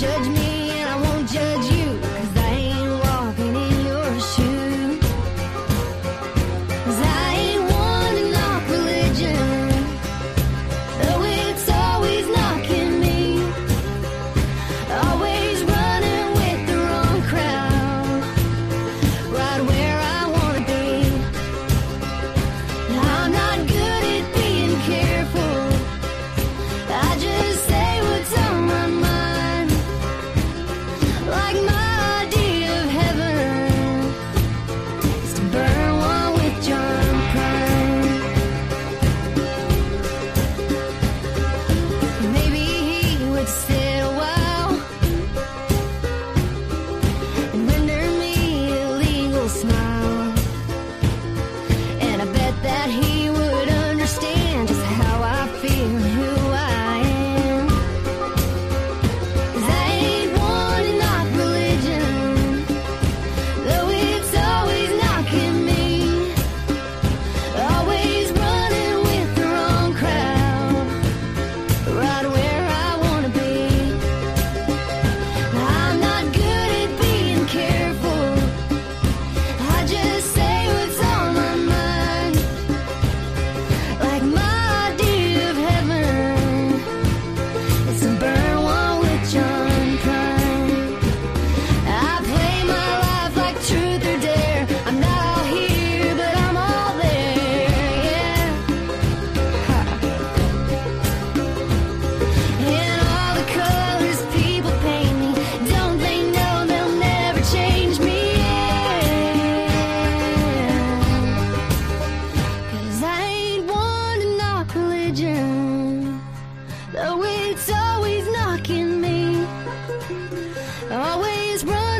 judge me religion, though it's always knocking me, always running.